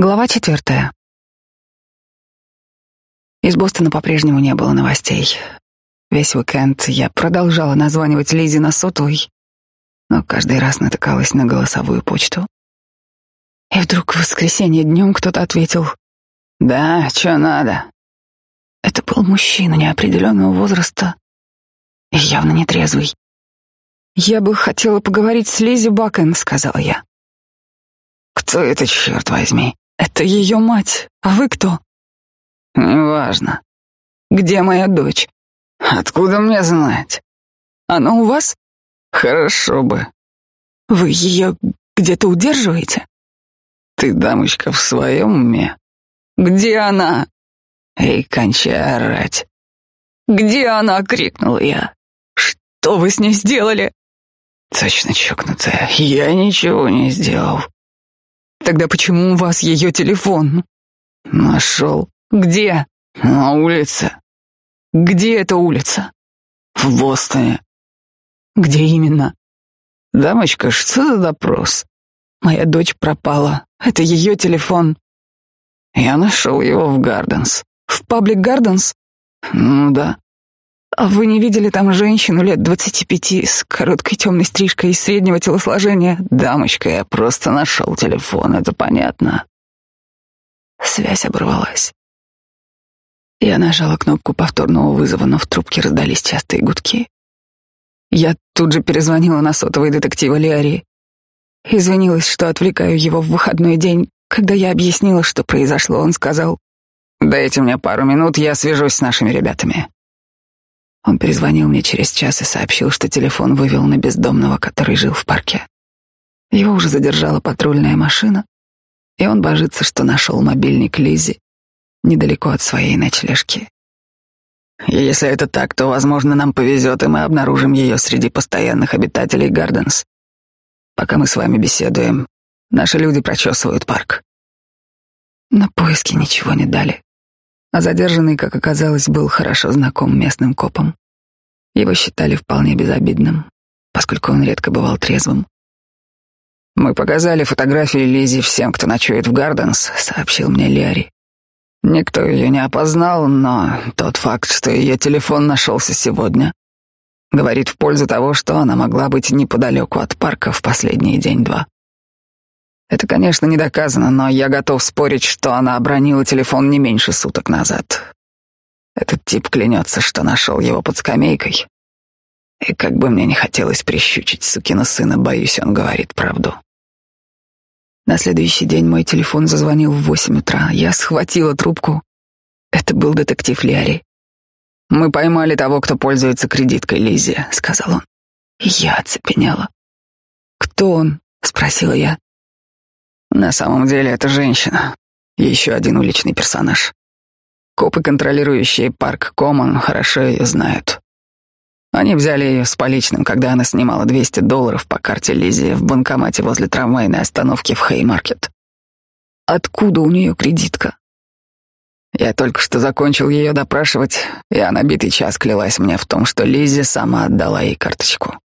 Глава четвертая. Из Бостона по-прежнему не было новостей. Весь уикенд я продолжала названивать Лизе на сотовый, но каждый раз натыкалась на голосовую почту. И вдруг в воскресенье днем кто-то ответил «Да, что надо?» Это был мужчина неопределенного возраста и явно нетрезвый. «Я бы хотела поговорить с Лизи Бакен», — сказала я. «Кто это, черт возьми?» Это ее мать. А вы кто? Неважно. Где моя дочь? Откуда мне знать? Она у вас? Хорошо бы. Вы ее где-то удерживаете? Ты, дамочка, в своем уме? Где она? Эй, кончай орать. Где она? крикнул я. Что вы с ней сделали? Точно чокнутая. Я ничего не сделал. Тогда почему у вас ее телефон? Нашел. Где? На улице. Где эта улица? В Бостоне. Где именно? Дамочка, что за допрос? Моя дочь пропала. Это ее телефон. Я нашел его в Гарденс. В Паблик Гарденс? Ну да. А вы не видели там женщину лет двадцати пяти с короткой темной стрижкой и среднего телосложения? Дамочка, я просто нашел телефон, это понятно. Связь оборвалась. Я нажала кнопку повторного вызова, но в трубке раздались частые гудки. Я тут же перезвонила на сотовый детектива Лиари. Извинилась, что отвлекаю его в выходной день. Когда я объяснила, что произошло, он сказал, «Дайте мне пару минут, я свяжусь с нашими ребятами». Он перезвонил мне через час и сообщил, что телефон вывел на бездомного, который жил в парке. Его уже задержала патрульная машина, и он божится, что нашел мобильник Лизи недалеко от своей ночлежки. если это так, то, возможно, нам повезет, и мы обнаружим ее среди постоянных обитателей Гарденс. Пока мы с вами беседуем, наши люди прочесывают парк. На поиски ничего не дали а задержанный, как оказалось, был хорошо знаком местным копам. Его считали вполне безобидным, поскольку он редко бывал трезвым. «Мы показали фотографии Лизи всем, кто ночует в Гарденс», — сообщил мне Лиари. «Никто ее не опознал, но тот факт, что ее телефон нашелся сегодня, говорит в пользу того, что она могла быть неподалеку от парка в последний день-два. Это, конечно, не доказано, но я готов спорить, что она обронила телефон не меньше суток назад. Этот тип клянется, что нашел его под скамейкой. И как бы мне не хотелось прищучить сукина сына, боюсь, он говорит правду. На следующий день мой телефон зазвонил в восемь утра. Я схватила трубку. Это был детектив Лиари. «Мы поймали того, кто пользуется кредиткой Лизи», — сказал он. Я оцепенела. «Кто он?» — спросила я. На самом деле это женщина. Еще один уличный персонаж. Копы, контролирующие парк Коммон, хорошо ее знают. Они взяли ее с поличным, когда она снимала 200 долларов по карте Лизи в банкомате возле трамвайной остановки в Хеймаркет. Откуда у нее кредитка? Я только что закончил ее допрашивать, и она битый час клялась мне в том, что Лизи сама отдала ей карточку.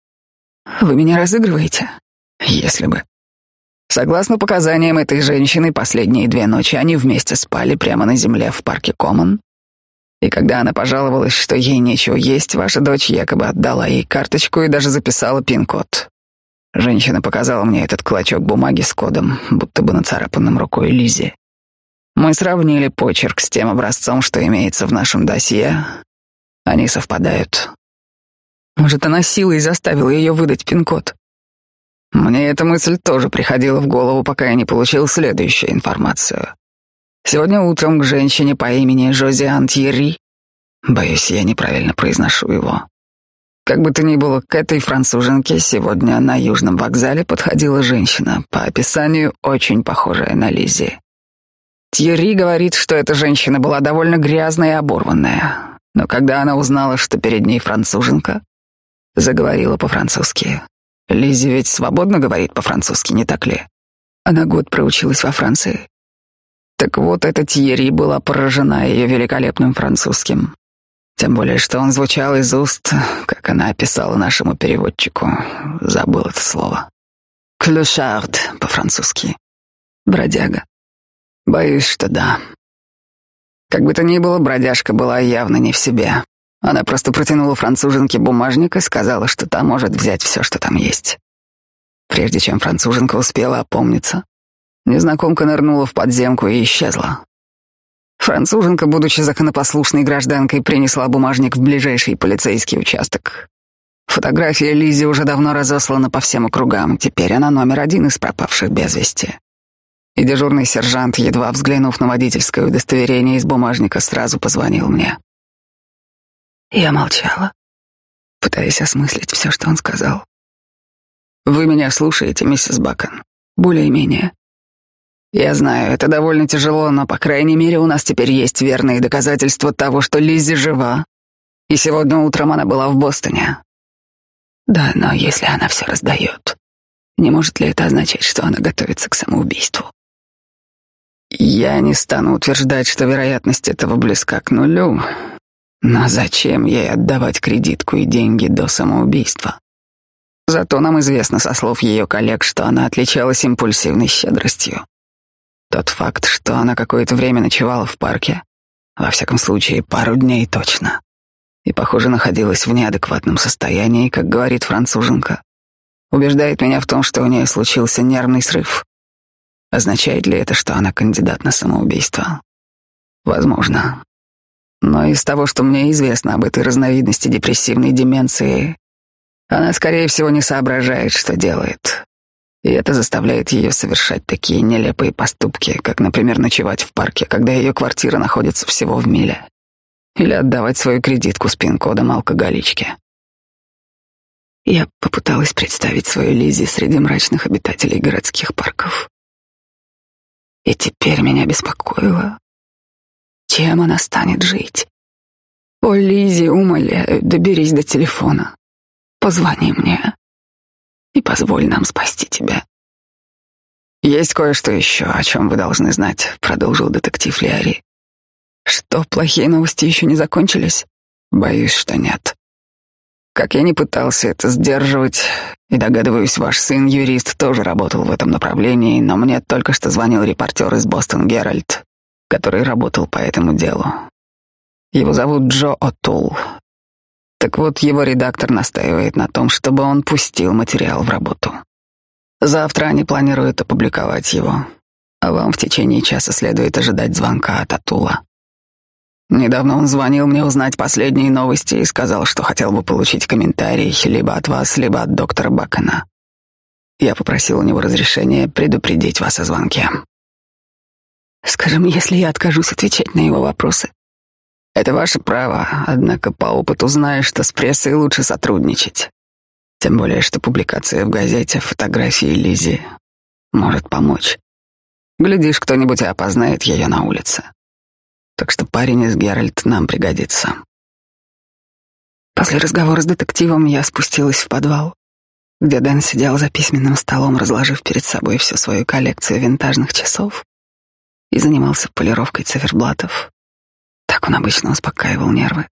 Вы меня разыгрываете? Если бы. Согласно показаниям этой женщины, последние две ночи они вместе спали прямо на земле в парке Коммон. И когда она пожаловалась, что ей нечего есть, ваша дочь якобы отдала ей карточку и даже записала пин-код. Женщина показала мне этот клочок бумаги с кодом, будто бы нацарапанным рукой Лизи. Мы сравнили почерк с тем образцом, что имеется в нашем досье. Они совпадают. Может, она силой заставила ее выдать пин-код? Мне эта мысль тоже приходила в голову, пока я не получил следующую информацию. Сегодня утром к женщине по имени Жозиан Тьерри, боюсь, я неправильно произношу его, как бы то ни было, к этой француженке сегодня на Южном вокзале подходила женщина, по описанию очень похожая на Лизи. Тьерри говорит, что эта женщина была довольно грязная и оборванная, но когда она узнала, что перед ней француженка, заговорила по-французски. Лизи ведь свободно говорит по-французски, не так ли? Она год проучилась во Франции. Так вот, эта Тьерри была поражена ее великолепным французским. Тем более, что он звучал из уст, как она описала нашему переводчику. Забыл это слово. «Клюшард» по-французски. Бродяга. Боюсь, что да. Как бы то ни было, бродяжка была явно не в себе. Она просто протянула француженке бумажник и сказала, что та может взять все, что там есть. Прежде чем француженка успела опомниться, незнакомка нырнула в подземку и исчезла. Француженка, будучи законопослушной гражданкой, принесла бумажник в ближайший полицейский участок. Фотография Лизи уже давно разослана по всем округам, теперь она номер один из пропавших без вести. И дежурный сержант, едва взглянув на водительское удостоверение из бумажника, сразу позвонил мне. Я молчала, пытаясь осмыслить все, что он сказал. «Вы меня слушаете, миссис Бакон?» «Более-менее. Я знаю, это довольно тяжело, но, по крайней мере, у нас теперь есть верные доказательства того, что Лиззи жива. И сегодня утром она была в Бостоне. Да, но если она все раздает, не может ли это означать, что она готовится к самоубийству? Я не стану утверждать, что вероятность этого близка к нулю, но зачем ей отдавать кредитку и деньги до самоубийства? Зато нам известно со слов ее коллег, что она отличалась импульсивной щедростью. Тот факт, что она какое-то время ночевала в парке, во всяком случае, пару дней точно, и, похоже, находилась в неадекватном состоянии, как говорит француженка, убеждает меня в том, что у нее случился нервный срыв. Означает ли это, что она кандидат на самоубийство? Возможно. Но из того, что мне известно об этой разновидности депрессивной деменции, она, скорее всего, не соображает, что делает. И это заставляет ее совершать такие нелепые поступки, как, например, ночевать в парке, когда ее квартира находится всего в миле. Или отдавать свою кредитку с пин-кодом алкоголичке. Я попыталась представить свою Лизи среди мрачных обитателей городских парков. И теперь меня беспокоило, чем она станет жить. О, Лизи, умоляю, доберись до телефона. Позвони мне и позволь нам спасти тебя. Есть кое-что еще, о чем вы должны знать, продолжил детектив Лиари. Что, плохие новости еще не закончились? Боюсь, что нет. Как я не пытался это сдерживать, и догадываюсь, ваш сын, юрист, тоже работал в этом направлении, но мне только что звонил репортер из Бостон Геральт, который работал по этому делу. Его зовут Джо О'Тул, так вот, его редактор настаивает на том, чтобы он пустил материал в работу. Завтра они планируют опубликовать его, а вам в течение часа следует ожидать звонка от Атула. Недавно он звонил мне узнать последние новости и сказал, что хотел бы получить комментарий либо от вас, либо от доктора Бакона. Я попросил у него разрешения предупредить вас о звонке. Скажем, если я откажусь отвечать на его вопросы, это ваше право, однако по опыту знаю, что с прессой лучше сотрудничать. Тем более, что публикация в газете фотографии Лизи может помочь. Глядишь, кто-нибудь и опознает ее на улице. Так что парень из Геральт нам пригодится. После разговора с детективом я спустилась в подвал, где Дэн сидел за письменным столом, разложив перед собой всю свою коллекцию винтажных часов и занимался полировкой циферблатов. Так он обычно успокаивал нервы.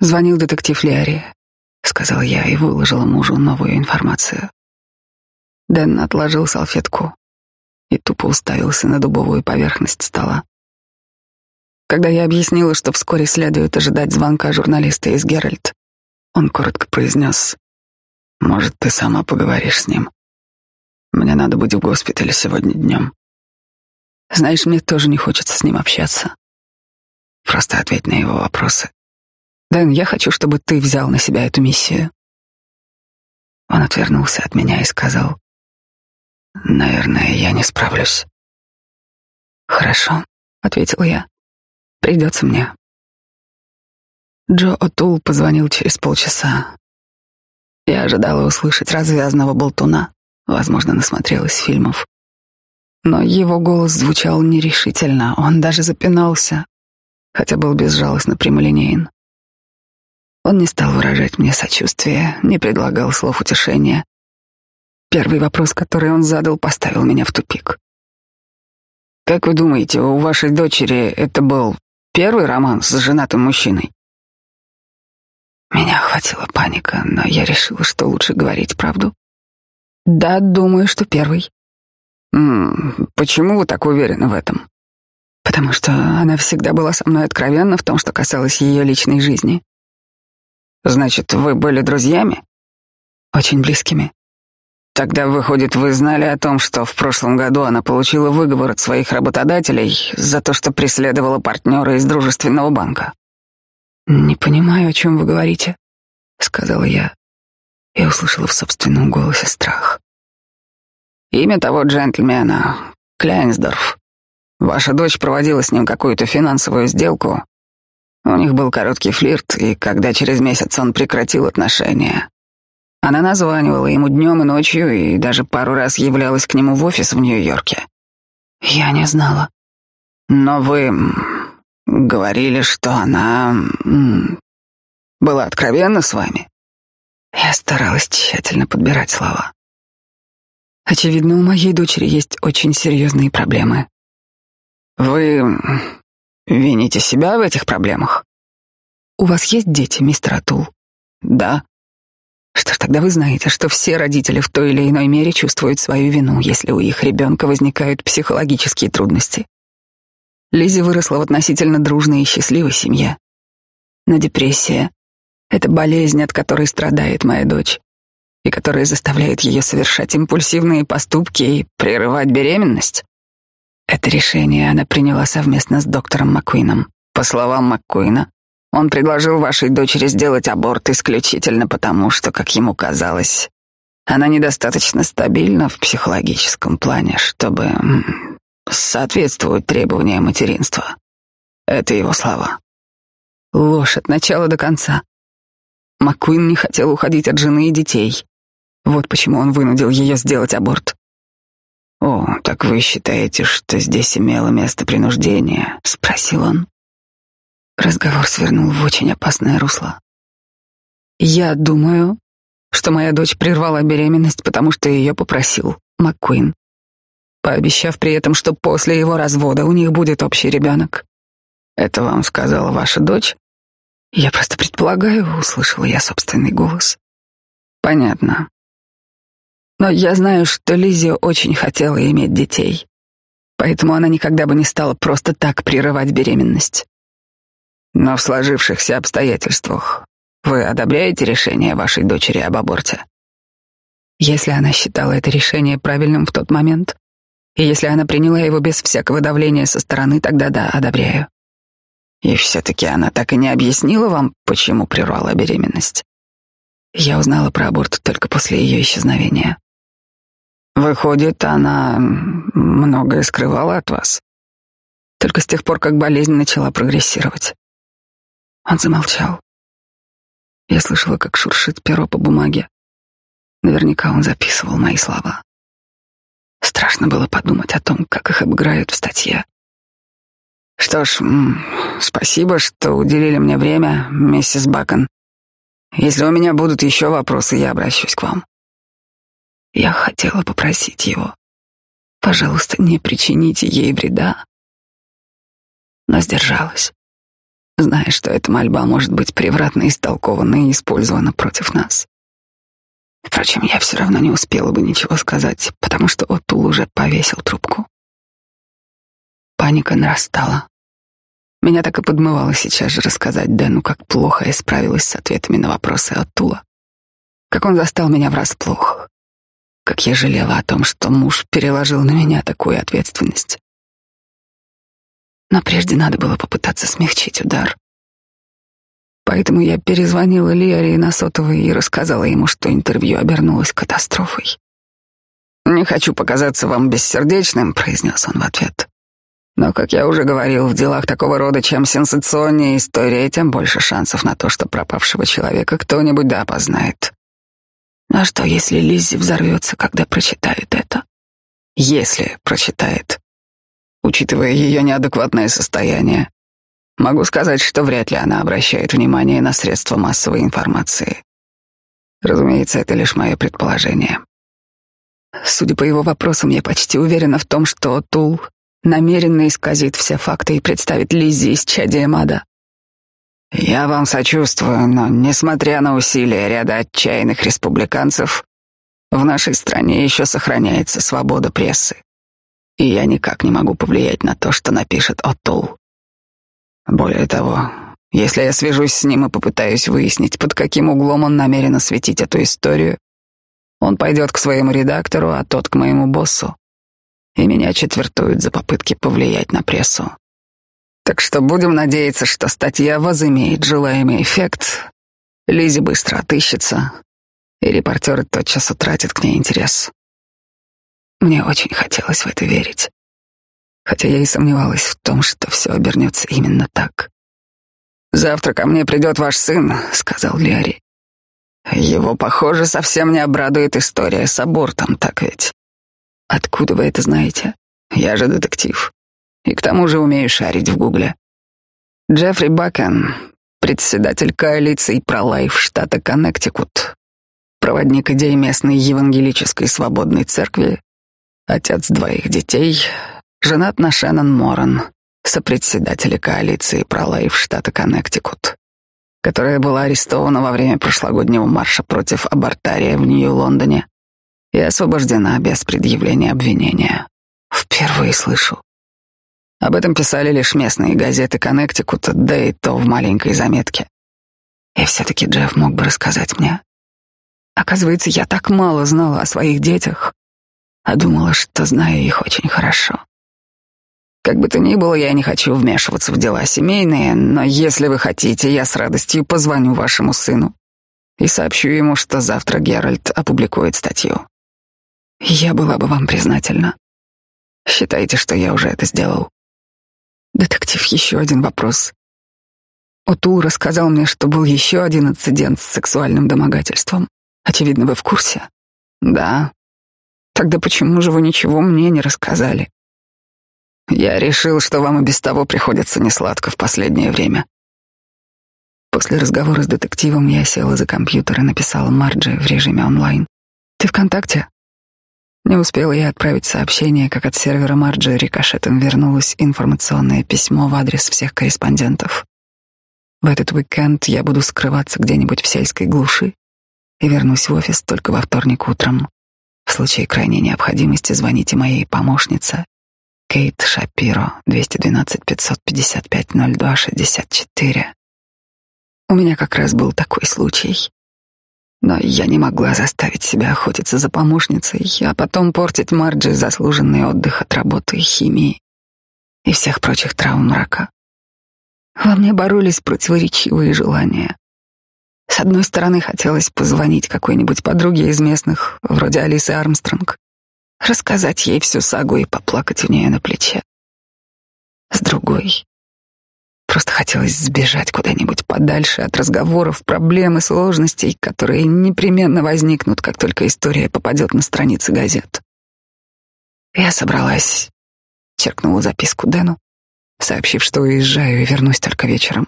Звонил детектив Лиари, сказал я и выложила мужу новую информацию. Дэн отложил салфетку и тупо уставился на дубовую поверхность стола. Когда я объяснила, что вскоре следует ожидать звонка журналиста из Геральт, он коротко произнес, «Может, ты сама поговоришь с ним? Мне надо быть в госпитале сегодня днем. Знаешь, мне тоже не хочется с ним общаться. Просто ответь на его вопросы. Дэн, я хочу, чтобы ты взял на себя эту миссию. Он отвернулся от меня и сказал, «Наверное, я не справлюсь». «Хорошо», — ответил я. «Придется мне». Джо Отул позвонил через полчаса. Я ожидала услышать развязного болтуна, возможно, насмотрелась фильмов. Но его голос звучал нерешительно, он даже запинался, хотя был безжалостно прямолинеен. Он не стал выражать мне сочувствие, не предлагал слов утешения. Первый вопрос, который он задал, поставил меня в тупик. «Как вы думаете, у вашей дочери это был первый роман с женатым мужчиной?» Меня охватила паника, но я решила, что лучше говорить правду. «Да, думаю, что первый». Почему вы так уверены в этом? Потому что она всегда была со мной откровенна в том, что касалось ее личной жизни. Значит, вы были друзьями? Очень близкими. Тогда, выходит, вы знали о том, что в прошлом году она получила выговор от своих работодателей за то, что преследовала партнера из дружественного банка. «Не понимаю, о чем вы говорите», — сказала я и услышала в собственном голосе страх. «Имя того джентльмена — Кляйнсдорф. Ваша дочь проводила с ним какую-то финансовую сделку. У них был короткий флирт, и когда через месяц он прекратил отношения, она названивала ему днем и ночью и даже пару раз являлась к нему в офис в Нью-Йорке. Я не знала. Но вы говорили, что она была откровенна с вами. Я старалась тщательно подбирать слова. Очевидно, у моей дочери есть очень серьезные проблемы. Вы вините себя в этих проблемах? У вас есть дети, мистер Атул? Да. Что ж, тогда вы знаете, что все родители в той или иной мере чувствуют свою вину, если у их ребенка возникают психологические трудности. Лизи выросла в относительно дружной и счастливой семье. Но депрессия — это болезнь, от которой страдает моя дочь, и которая заставляет ее совершать импульсивные поступки и прерывать беременность. Это решение она приняла совместно с доктором Маккуином. По словам Маккуина, он предложил вашей дочери сделать аборт исключительно потому, что, как ему казалось, она недостаточно стабильна в психологическом плане, чтобы соответствовать требованиям материнства. Это его слова. Ложь от начала до конца. Маккуин не хотел уходить от жены и детей. Вот почему он вынудил ее сделать аборт. «О, так вы считаете, что здесь имело место принуждение?» — спросил он. Разговор свернул в очень опасное русло. Я думаю, что моя дочь прервала беременность, потому что ее попросил МакКуин, пообещав при этом, что после его развода у них будет общий ребенок. Это вам сказала ваша дочь? Я просто предполагаю, услышала я собственный голос. Понятно. Но я знаю, что Лизи очень хотела иметь детей, поэтому она никогда бы не стала просто так прерывать беременность. Но в сложившихся обстоятельствах вы одобряете решение вашей дочери об аборте? Если она считала это решение правильным в тот момент, и если она приняла его без всякого давления со стороны, тогда да, одобряю. И все-таки она так и не объяснила вам, почему прервала беременность. Я узнала про аборт только после ее исчезновения. Выходит, она многое скрывала от вас. Только с тех пор, как болезнь начала прогрессировать. Он замолчал. Я слышала, как шуршит перо по бумаге. Наверняка он записывал мои слова. Страшно было подумать о том, как их обыграют в статье. Что ж, спасибо, что уделили мне время, миссис Бакон. Если у меня будут еще вопросы, я обращусь к вам. Я хотела попросить его, пожалуйста, не причините ей вреда, но сдержалась зная, что эта мольба может быть превратно истолкована и использована против нас. Впрочем, я все равно не успела бы ничего сказать, потому что Отул уже повесил трубку. Паника нарастала. Меня так и подмывало сейчас же рассказать Дэну, как плохо я справилась с ответами на вопросы Оттула. Как он застал меня врасплох. Как я жалела о том, что муж переложил на меня такую ответственность. Но прежде надо было попытаться смягчить удар. Поэтому я перезвонила Лиаре на сотовый и рассказала ему, что интервью обернулось катастрофой. «Не хочу показаться вам бессердечным», — произнес он в ответ. «Но, как я уже говорил, в делах такого рода, чем сенсационнее история, тем больше шансов на то, что пропавшего человека кто-нибудь да опознает». «А что, если Лиззи взорвется, когда прочитает это?» «Если прочитает», учитывая ее неадекватное состояние. Могу сказать, что вряд ли она обращает внимание на средства массовой информации. Разумеется, это лишь мое предположение. Судя по его вопросам, я почти уверена в том, что Тул намеренно исказит все факты и представит Лиззи из чадия Мада. Я вам сочувствую, но, несмотря на усилия ряда отчаянных республиканцев, в нашей стране еще сохраняется свобода прессы. и я никак не могу повлиять на то, что напишет Отул. Более того, если я свяжусь с ним и попытаюсь выяснить, под каким углом он намерен осветить эту историю, он пойдет к своему редактору, а тот к моему боссу, и меня четвертуют за попытки повлиять на прессу. Так что будем надеяться, что статья возымеет желаемый эффект, Лизи быстро отыщется, и репортеры тотчас утратят к ней интерес. Мне очень хотелось в это верить, хотя я и сомневалась в том, что все обернется именно так. «Завтра ко мне придет ваш сын», — сказал Лиари. «Его, похоже, совсем не обрадует история с абортом, так ведь?» «Откуда вы это знаете?» «Я же детектив. И к тому же умею шарить в гугле». Джеффри Бакен, председатель коалиции «Пролайф» штата Коннектикут, проводник идей местной евангелической свободной церкви, отец двоих детей, женат на Шеннон Моран, сопредседателя коалиции «Пролайф» штата Коннектикут, которая была арестована во время прошлогоднего марша против абортария в Нью-Лондоне и освобождена без предъявления обвинения. Впервые слышу. Об этом писали лишь местные газеты Коннектикута, да и то в маленькой заметке. И все-таки Джефф мог бы рассказать мне. Оказывается, я так мало знала о своих детях, а думала, что знаю их очень хорошо. Как бы то ни было, я не хочу вмешиваться в дела семейные, но если вы хотите, я с радостью позвоню вашему сыну и сообщу ему, что завтра Геральт опубликует статью. Я была бы вам признательна. Считайте, что я уже это сделал. Детектив, еще один вопрос. Отул рассказал мне, что был еще один инцидент с сексуальным домогательством. Очевидно, вы в курсе. Да. Тогда почему же вы ничего мне не рассказали? Я решил, что вам и без того приходится несладко в последнее время. После разговора с детективом я села за компьютер и написала Марджи в режиме онлайн. Ты ВКонтакте? Не успела я отправить сообщение, как от сервера Марджи рикошетом вернулось информационное письмо в адрес всех корреспондентов. В этот уикенд я буду скрываться где-нибудь в сельской глуши и вернусь в офис только во вторник утром. В случае крайней необходимости звоните моей помощнице Кейт Шапиро, 212-555-02-64. У меня как раз был такой случай. Но я не могла заставить себя охотиться за помощницей, а потом портить Марджи заслуженный отдых от работы химии и всех прочих травм мрака. Во мне боролись противоречивые желания. С одной стороны, хотелось позвонить какой-нибудь подруге из местных, вроде Алисы Армстронг, рассказать ей всю сагу и поплакать у нее на плече. С другой, Просто хотелось сбежать куда-нибудь подальше от разговоров, проблем и сложностей, которые непременно возникнут, как только история попадет на страницы газет. Я собралась, черкнула записку Дэну, сообщив, что уезжаю и вернусь только вечером.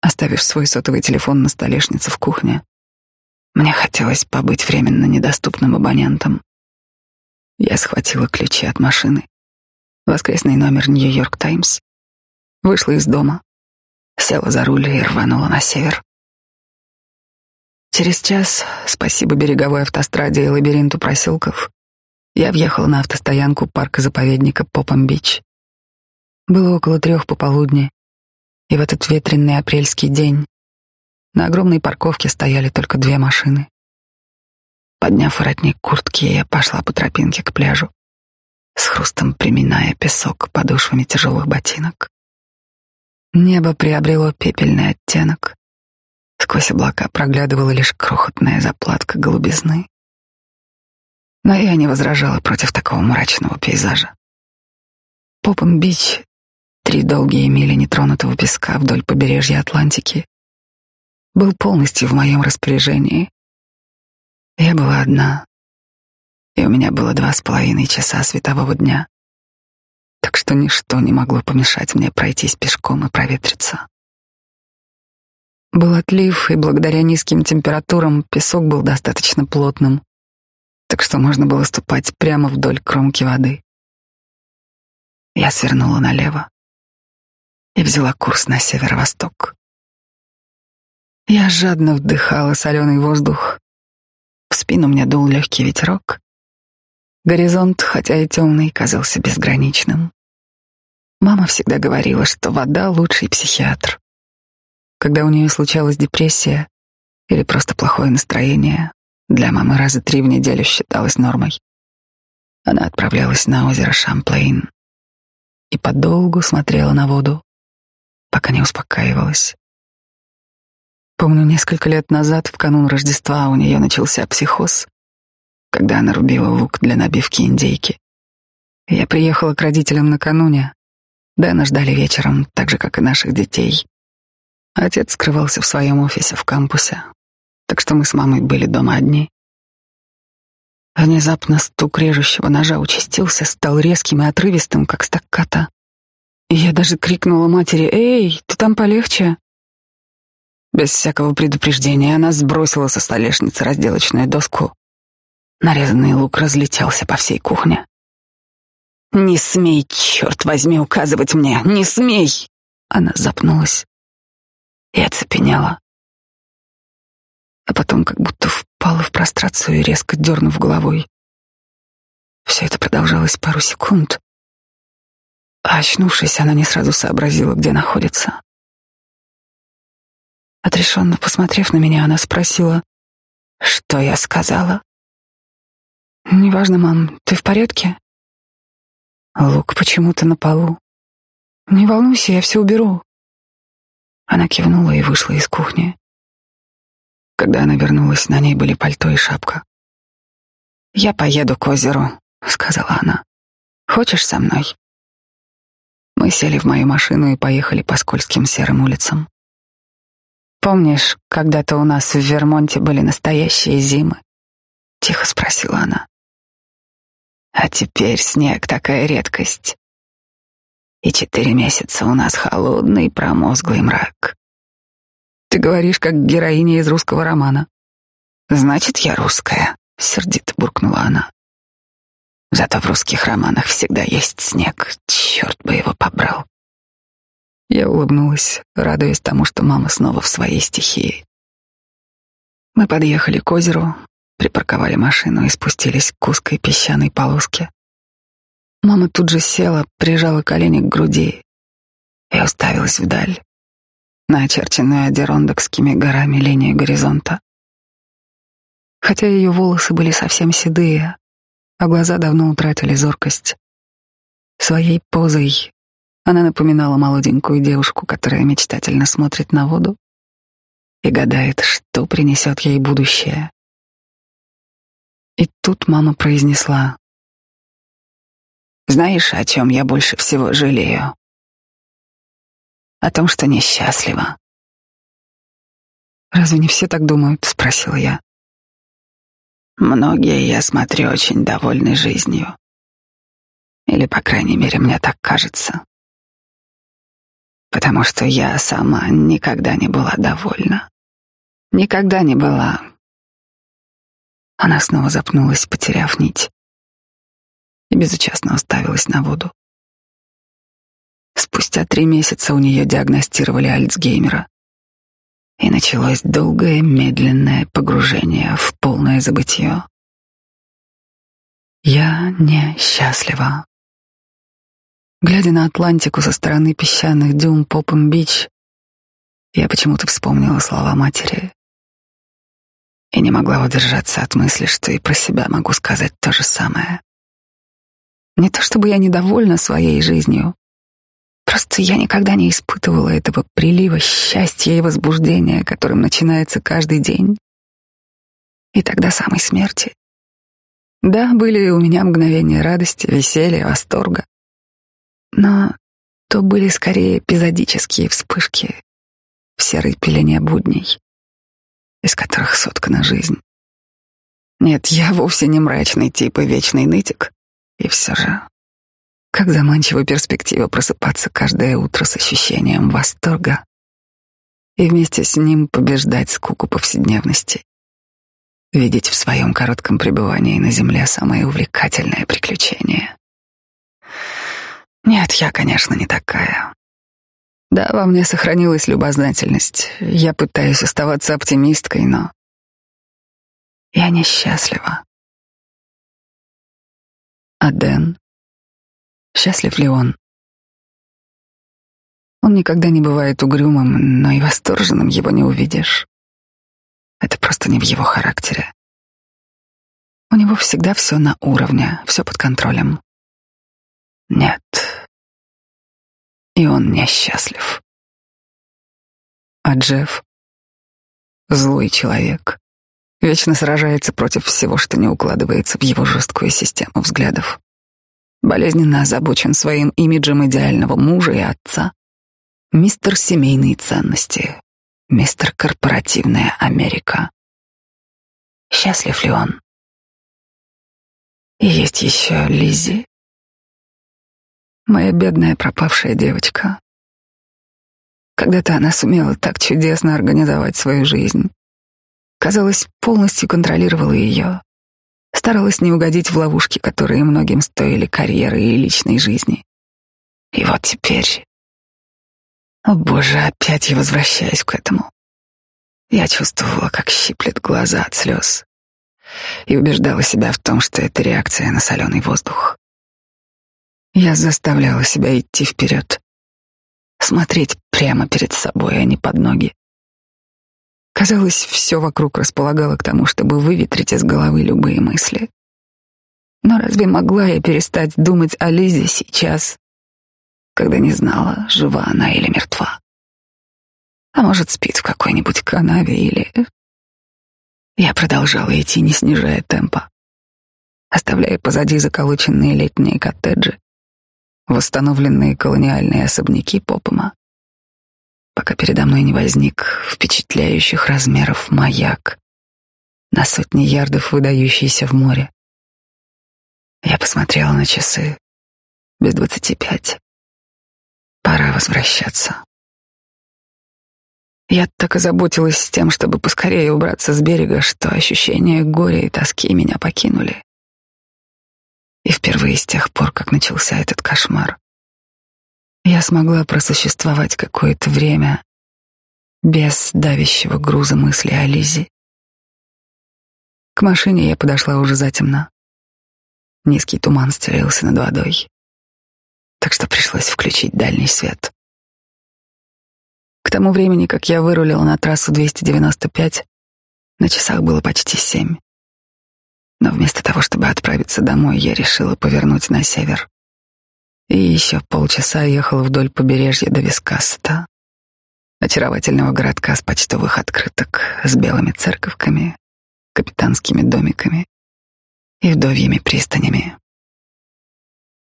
Оставив свой сотовый телефон на столешнице в кухне, мне хотелось побыть временно недоступным абонентом. Я схватила ключи от машины, воскресный номер «Нью-Йорк Таймс», Вышла из дома, села за руль и рванула на север. Через час, спасибо береговой автостраде и лабиринту проселков, я въехала на автостоянку парка-заповедника Попом-Бич. Было около трех пополудни, и в этот ветреный апрельский день на огромной парковке стояли только две машины. Подняв воротник куртки, я пошла по тропинке к пляжу, с хрустом приминая песок подошвами тяжелых ботинок. Небо приобрело пепельный оттенок. Сквозь облака проглядывала лишь крохотная заплатка голубизны. Но я не возражала против такого мрачного пейзажа. Попом-Бич, три долгие мили нетронутого песка вдоль побережья Атлантики, был полностью в моем распоряжении. Я была одна, и у меня было два с половиной часа светового дня так что ничто не могло помешать мне пройтись пешком и проветриться. Был отлив, и благодаря низким температурам песок был достаточно плотным, так что можно было ступать прямо вдоль кромки воды. Я свернула налево и взяла курс на северо-восток. Я жадно вдыхала соленый воздух. В спину мне дул легкий ветерок. Горизонт, хотя и темный, казался безграничным. Мама всегда говорила, что вода — лучший психиатр. Когда у нее случалась депрессия или просто плохое настроение, для мамы раза три в неделю считалось нормой. Она отправлялась на озеро Шамплейн и подолгу смотрела на воду, пока не успокаивалась. Помню, несколько лет назад, в канун Рождества, у нее начался психоз, когда она рубила лук для набивки индейки. Я приехала к родителям накануне. Дэна ждали вечером, так же, как и наших детей. Отец скрывался в своем офисе в кампусе, так что мы с мамой были дома одни. Внезапно стук режущего ножа участился, стал резким и отрывистым, как стакката. И я даже крикнула матери «Эй, ты там полегче!» Без всякого предупреждения она сбросила со столешницы разделочную доску. Нарезанный лук разлетелся по всей кухне. «Не смей, черт возьми, указывать мне! Не смей!» Она запнулась и оцепенела. А потом как будто впала в прострацию резко дернув головой. Все это продолжалось пару секунд. А очнувшись, она не сразу сообразила, где находится. Отрешенно посмотрев на меня, она спросила, что я сказала. «Неважно, мам, ты в порядке?» Лук почему-то на полу. «Не волнуйся, я все уберу». Она кивнула и вышла из кухни. Когда она вернулась, на ней были пальто и шапка. «Я поеду к озеру», — сказала она. «Хочешь со мной?» Мы сели в мою машину и поехали по скользким серым улицам. «Помнишь, когда-то у нас в Вермонте были настоящие зимы?» — тихо спросила она. «А теперь снег такая редкость. И четыре месяца у нас холодный промозглый мрак. Ты говоришь, как героиня из русского романа. Значит, я русская, сердито буркнула она. Зато в русских романах всегда есть снег. Черт бы его побрал. Я улыбнулась, радуясь тому, что мама снова в своей стихии. Мы подъехали к озеру, припарковали машину и спустились к узкой песчаной полоске. Мама тут же села, прижала колени к груди и уставилась вдаль, на очерченную Адерондокскими горами линию горизонта. Хотя ее волосы были совсем седые, а глаза давно утратили зоркость. Своей позой она напоминала молоденькую девушку, которая мечтательно смотрит на воду и гадает, что принесет ей будущее. И тут мама произнесла, «Знаешь, о чем я больше всего жалею? О том, что несчастлива». «Разве не все так думают?» — спросила я. «Многие, я смотрю, очень довольны жизнью. Или, по крайней мере, мне так кажется потому что я сама никогда не была довольна. Никогда не была. Она снова запнулась, потеряв нить, и безучастно уставилась на воду. Спустя три месяца у нее диагностировали Альцгеймера, и началось долгое, медленное погружение в полное забытье. Я несчастлива. Глядя на Атлантику со стороны песчаных дюн Попом-Бич, я почему-то вспомнила слова матери и не могла удержаться от мысли, что и про себя могу сказать то же самое. Не то чтобы я недовольна своей жизнью, просто я никогда не испытывала этого прилива счастья и возбуждения, которым начинается каждый день. И тогда самой смерти. Да, были у меня мгновения радости, веселья, восторга. Но то были скорее эпизодические вспышки в серой пелене будней, из которых соткана жизнь. Нет, я вовсе не мрачный тип и вечный нытик. И все же, как заманчива перспектива просыпаться каждое утро с ощущением восторга и вместе с ним побеждать скуку повседневности. Видеть в своем коротком пребывании на земле самое увлекательное приключение. Нет, я, конечно, не такая. Да, во мне сохранилась любознательность. Я пытаюсь оставаться оптимисткой, но я несчастлива. А Дэн? Счастлив ли он? Он никогда не бывает угрюмым, но и восторженным его не увидишь. Это просто не в его характере. У него всегда все на уровне, все под контролем. Нет. И он несчастлив. А Джефф — злой человек, вечно сражается против всего, что не укладывается в его жесткую систему взглядов. Болезненно озабочен своим имиджем идеального мужа и отца. Мистер семейные ценности, мистер корпоративная Америка. Счастлив ли он? И есть еще Лизи. Моя бедная пропавшая девочка. Когда-то она сумела так чудесно организовать свою жизнь. Казалось, полностью контролировала ее. Старалась не угодить в ловушки, которые многим стоили карьеры и личной жизни. И вот теперь... О боже, опять я возвращаюсь к этому. Я чувствовала, как щиплет глаза от слез и убеждала себя в том, что это реакция на соленый воздух. Я заставляла себя идти вперед, смотреть прямо перед собой, а не под ноги. Казалось, все вокруг располагало к тому, чтобы выветрить из головы любые мысли. Но разве могла я перестать думать о Лизе сейчас, когда не знала, жива она или мертва? А может, спит в какой-нибудь канаве или я продолжала идти, не снижая темпа, оставляя позади заколоченные летние коттеджи, восстановленные колониальные особняки Попома, пока передо мной не возник впечатляющих размеров маяк на сотни ярдов, выдающийся в море. Я посмотрела на часы. Без двадцати пять. Пора возвращаться. Я так озаботилась тем, чтобы поскорее убраться с берега, что ощущения горя и тоски меня покинули. И впервые с тех пор, как начался этот кошмар, я смогла просуществовать какое-то время без давящего груза мысли о Лизе. К машине я подошла уже затемно. Низкий туман стелился над водой, так что пришлось включить дальний свет. К тому времени, как я вырулила на трассу 295, на часах было почти семь. Но вместо того, чтобы отправиться домой, я решила повернуть на север. И еще полчаса ехала вдоль побережья до Вискаста, очаровательного городка с почтовых открыток, с белыми церковками, капитанскими домиками и вдовьими пристанями.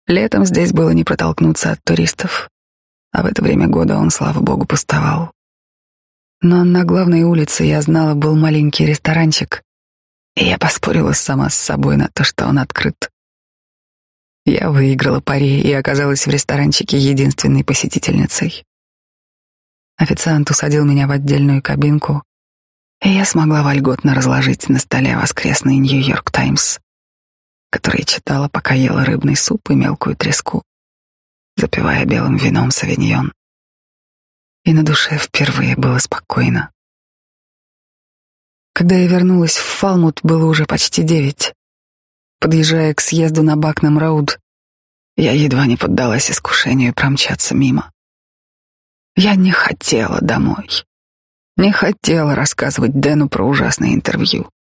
Летом здесь было не протолкнуться от туристов а в это время года он, слава богу, пустовал. Но на главной улице, я знала, был маленький ресторанчик, и я поспорила сама с собой на то, что он открыт. Я выиграла пари и оказалась в ресторанчике единственной посетительницей. Официант усадил меня в отдельную кабинку, и я смогла вольготно разложить на столе воскресный Нью-Йорк Таймс, который читала, пока ела рыбный суп и мелкую треску запивая белым вином савиньон. И на душе впервые было спокойно. Когда я вернулась в Фалмут, было уже почти девять. Подъезжая к съезду на Бакнам-Роуд, я едва не поддалась искушению промчаться мимо. Я не хотела домой. Не хотела рассказывать Дэну про ужасное интервью.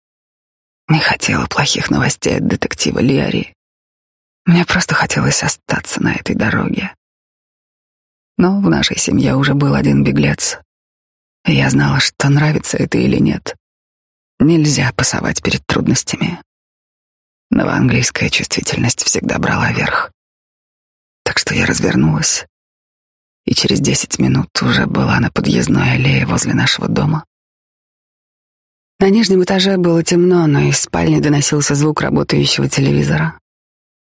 Не хотела плохих новостей от детектива Лиари. Мне просто хотелось остаться на этой дороге. Но в нашей семье уже был один беглец. И я знала, что нравится это или нет. Нельзя пасовать перед трудностями. Новоанглийская чувствительность всегда брала верх. Так что я развернулась и через десять минут уже была на подъездной аллее возле нашего дома. На нижнем этаже было темно, но из спальни доносился звук работающего телевизора.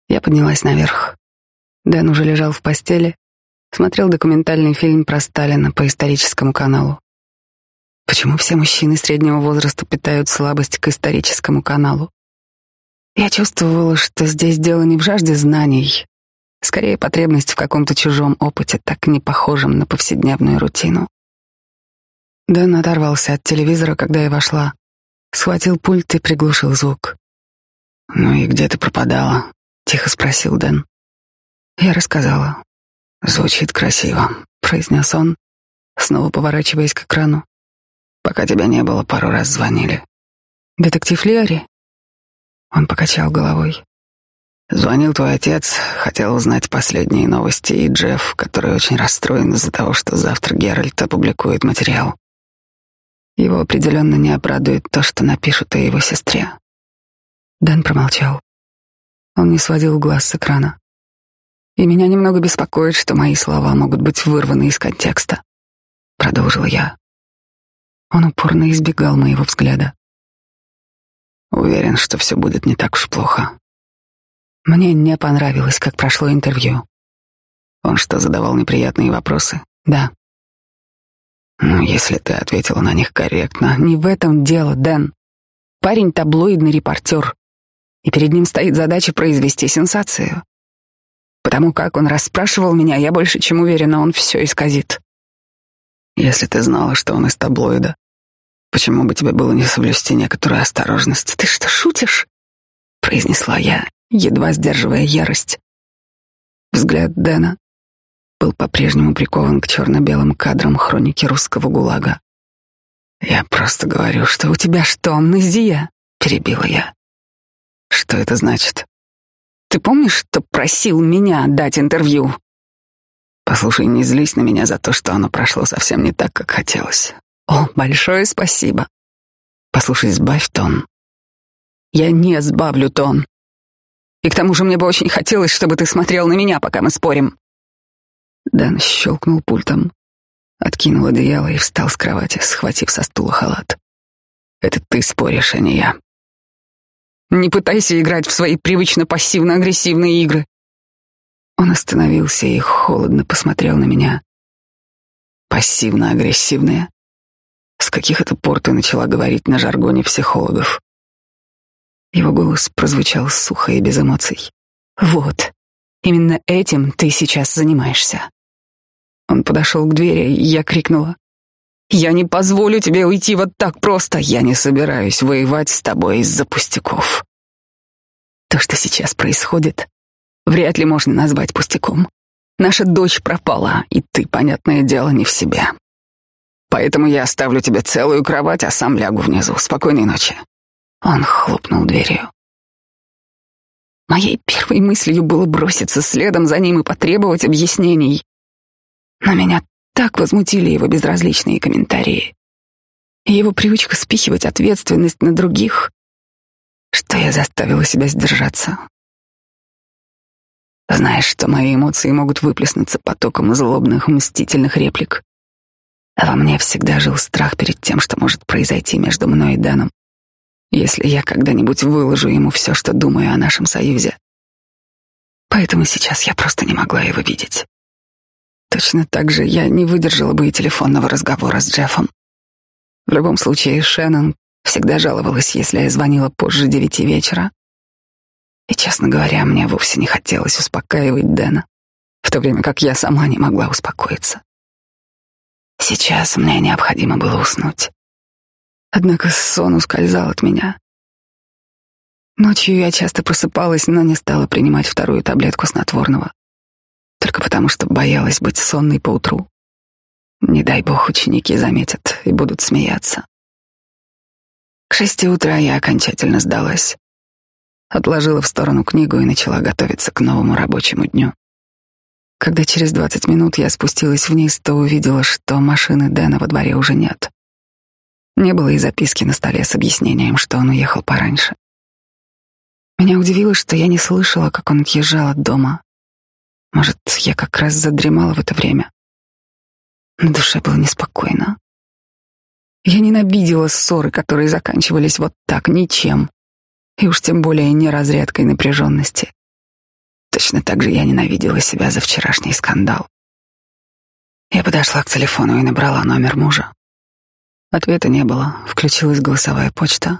Я поднялась наверх. Дэн уже лежал в постели, смотрел документальный фильм про Сталина по историческому каналу. Почему все мужчины среднего возраста питают слабость к историческому каналу? Я чувствовала, что здесь дело не в жажде знаний, скорее потребность в каком-то чужом опыте, так не похожем на повседневную рутину. Дэн оторвался от телевизора, когда я вошла, схватил пульт и приглушил звук. «Ну и где ты пропадала?» тихо спросил Дэн. Я рассказала. Звучит красиво, произнес он, снова поворачиваясь к экрану. Пока тебя не было, пару раз звонили. Детектив Лиари? Он покачал головой. Звонил твой отец, хотел узнать последние новости, и Джефф, который очень расстроен из-за того, что завтра Геральт опубликует материал. Его определенно не обрадует то, что напишут о его сестре. Дэн промолчал. Он не сводил глаз с экрана. И меня немного беспокоит, что мои слова могут быть вырваны из контекста. Продолжила я. Он упорно избегал моего взгляда. Уверен, что все будет не так уж плохо. Мне не понравилось, как прошло интервью. Он что, задавал неприятные вопросы? Да. Ну, если ты ответила на них корректно. Не в этом дело, Дэн. Парень таблоидный репортер, и перед ним стоит задача произвести сенсацию. Потому как он расспрашивал меня, я больше чем уверена, он все исказит. Если ты знала, что он из таблоида, почему бы тебе было не соблюсти некоторую осторожность? Ты что, шутишь? произнесла я, едва сдерживая ярость. Взгляд Дэна был по-прежнему прикован к черно-белым кадрам хроники русского ГУЛАГа. «Я просто говорю, что у тебя что, амнезия?» — перебила я. «Что это значит?» «Ты помнишь, что просил меня дать интервью?» «Послушай, не злись на меня за то, что оно прошло совсем не так, как хотелось». «О, большое спасибо». «Послушай, сбавь тон». «Я не сбавлю тон. И к тому же мне бы очень хотелось, чтобы ты смотрел на меня, пока мы спорим». Дэн щелкнул пультом, откинул одеяло и встал с кровати, схватив со стула халат. «Это ты споришь, а не я». «Не пытайся играть в свои привычно пассивно-агрессивные игры». Он остановился и холодно посмотрел на меня. «Пассивно-агрессивные? С каких это пор ты начала говорить на жаргоне психологов?» Его голос прозвучал сухо и без эмоций. «Вот, именно этим ты сейчас занимаешься». Он подошел к двери, я крикнула. «Я не позволю тебе уйти вот так просто. Я не собираюсь воевать с тобой из-за пустяков». То, что сейчас происходит, вряд ли можно назвать пустяком. Наша дочь пропала, и ты, понятное дело, не в себе. Поэтому я оставлю тебе целую кровать, а сам лягу внизу. Спокойной ночи. Он хлопнул дверью. Моей первой мыслью было броситься следом за ним и потребовать объяснений. Но меня так возмутили его безразличные комментарии и его привычка спихивать ответственность на других, что я заставила себя сдержаться. Знаешь, что мои эмоции могут выплеснуться потоком злобных, мстительных реплик. А во мне всегда жил страх перед тем, что может произойти между мной и Дэном, если я когда-нибудь выложу ему все, что думаю о нашем союзе. Поэтому сейчас я просто не могла его видеть. Точно так же я не выдержала бы и телефонного разговора с Джеффом. В любом случае, Шеннон всегда жаловалась, если я звонила позже девяти вечера. И, честно говоря, мне вовсе не хотелось успокаивать Дэна, в то время как я сама не могла успокоиться. Сейчас мне необходимо было уснуть. Однако сон ускользал от меня. Ночью я часто просыпалась, но не стала принимать вторую таблетку снотворного только потому, что боялась быть сонной поутру. Не дай бог ученики заметят и будут смеяться. К шести утра я окончательно сдалась. Отложила в сторону книгу и начала готовиться к новому рабочему дню. Когда через двадцать минут я спустилась вниз, то увидела, что машины Дэна во дворе уже нет. Не было и записки на столе с объяснением, что он уехал пораньше. Меня удивило, что я не слышала, как он отъезжал от дома, может, я как раз задремала в это время. На душе было неспокойно. Я ненавидела ссоры, которые заканчивались вот так, ничем. И уж тем более не разрядкой напряженности. Точно так же я ненавидела себя за вчерашний скандал. Я подошла к телефону и набрала номер мужа. Ответа не было, включилась голосовая почта.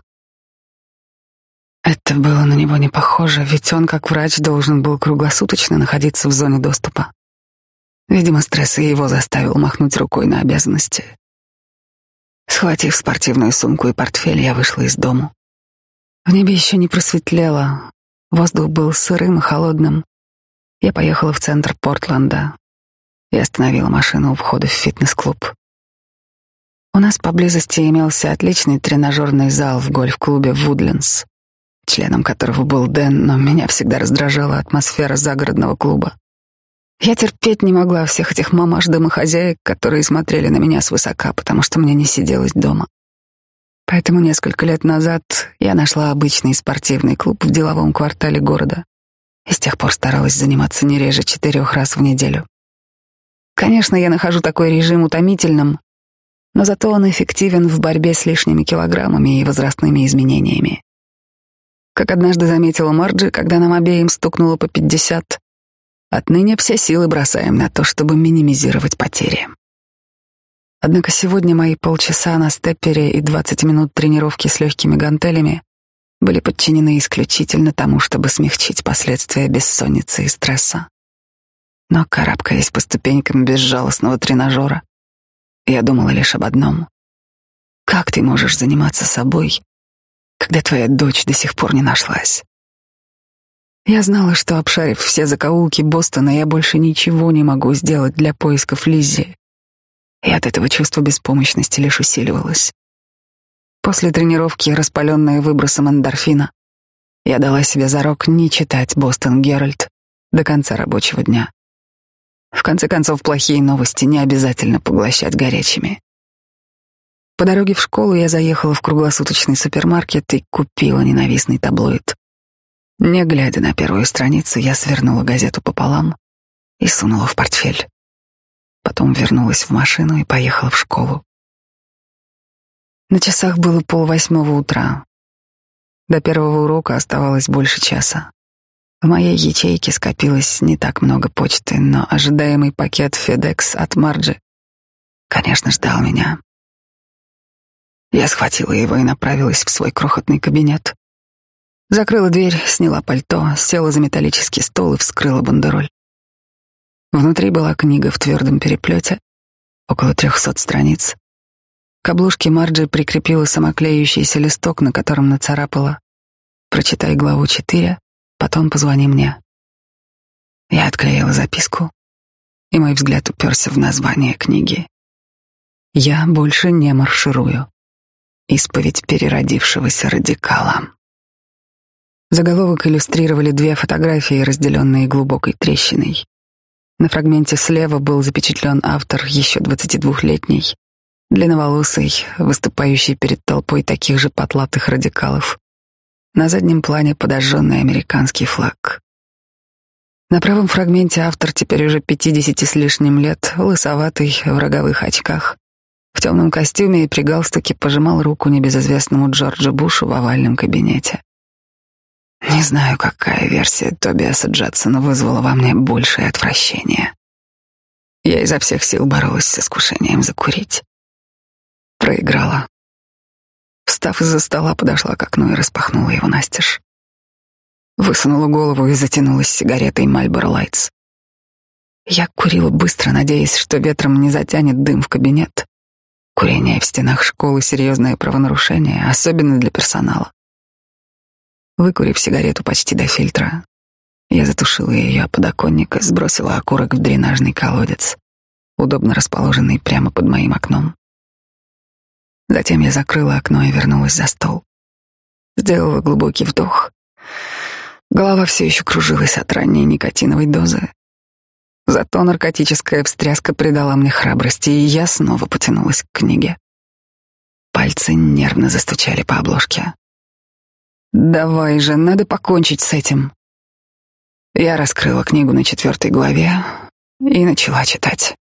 Это было на него не похоже, ведь он, как врач, должен был круглосуточно находиться в зоне доступа. Видимо, стресс и его заставил махнуть рукой на обязанности. Схватив спортивную сумку и портфель, я вышла из дому. В небе еще не просветлело, Воздух был сырым и холодным. Я поехала в центр Портленда и остановила машину у входа в фитнес-клуб. У нас поблизости имелся отличный тренажерный зал в гольф-клубе «Вудлендс», членом которого был Дэн, но меня всегда раздражала атмосфера загородного клуба. Я терпеть не могла всех этих мамаш-домохозяек, которые смотрели на меня свысока, потому что мне не сиделось дома. Поэтому несколько лет назад я нашла обычный спортивный клуб в деловом квартале города и с тех пор старалась заниматься не реже четырех раз в неделю. Конечно, я нахожу такой режим утомительным, но зато он эффективен в борьбе с лишними килограммами и возрастными изменениями. Как однажды заметила Марджи, когда нам обеим стукнуло по пятьдесят, отныне все силы бросаем на то, чтобы минимизировать потери. Однако сегодня мои полчаса на степпере и 20 минут тренировки с легкими гантелями были подчинены исключительно тому, чтобы смягчить последствия бессонницы и стресса. Но, карабкаясь по ступенькам безжалостного тренажера, я думала лишь об одном. Как ты можешь заниматься собой, когда твоя дочь до сих пор не нашлась? Я знала, что, обшарив все закоулки Бостона, я больше ничего не могу сделать для поисков Лиззи и от этого чувство беспомощности лишь усиливалось. После тренировки, распаленная выбросом эндорфина, я дала себе зарок не читать «Бостон Геральт» до конца рабочего дня. В конце концов, плохие новости не обязательно поглощать горячими. По дороге в школу я заехала в круглосуточный супермаркет и купила ненавистный таблоид. Не глядя на первую страницу, я свернула газету пополам и сунула в портфель. Потом вернулась в машину и поехала в школу. На часах было полвосьмого утра. До первого урока оставалось больше часа. В моей ячейке скопилось не так много почты, но ожидаемый пакет FedEx от Марджи, конечно, ждал меня. Я схватила его и направилась в свой крохотный кабинет. Закрыла дверь, сняла пальто, села за металлический стол и вскрыла бандероль. Внутри была книга в твердом переплете, около трехсот страниц. К обложке Марджи прикрепила самоклеющийся листок, на котором нацарапала «Прочитай главу четыре, потом позвони мне». Я отклеила записку, и мой взгляд уперся в название книги. «Я больше не марширую. Исповедь переродившегося радикала». Заголовок иллюстрировали две фотографии, разделенные глубокой трещиной. На фрагменте слева был запечатлен автор, еще 22-летний, длинноволосый, выступающий перед толпой таких же потлатых радикалов. На заднем плане подожженный американский флаг. На правом фрагменте автор теперь уже 50 с лишним лет, лысоватый, в роговых очках, в темном костюме и при галстуке пожимал руку небезызвестному Джорджу Бушу в овальном кабинете. Не знаю, какая версия Тобиаса Джадсона вызвала во мне большее отвращение. Я изо всех сил боролась с искушением закурить. Проиграла. Встав из-за стола, подошла к окну и распахнула его настежь. Высунула голову и затянулась сигаретой Marlboro Lights. Я курила быстро, надеясь, что ветром не затянет дым в кабинет. Курение в стенах школы — серьезное правонарушение, особенно для персонала. Выкурив сигарету почти до фильтра, я затушила ее о подоконник и сбросила окурок в дренажный колодец, удобно расположенный прямо под моим окном. Затем я закрыла окно и вернулась за стол. Сделала глубокий вдох. Голова все еще кружилась от ранней никотиновой дозы. Зато наркотическая встряска придала мне храбрости, и я снова потянулась к книге. Пальцы нервно застучали по обложке. Давай же, надо покончить с этим. Я раскрыла книгу на четвертой главе и начала читать.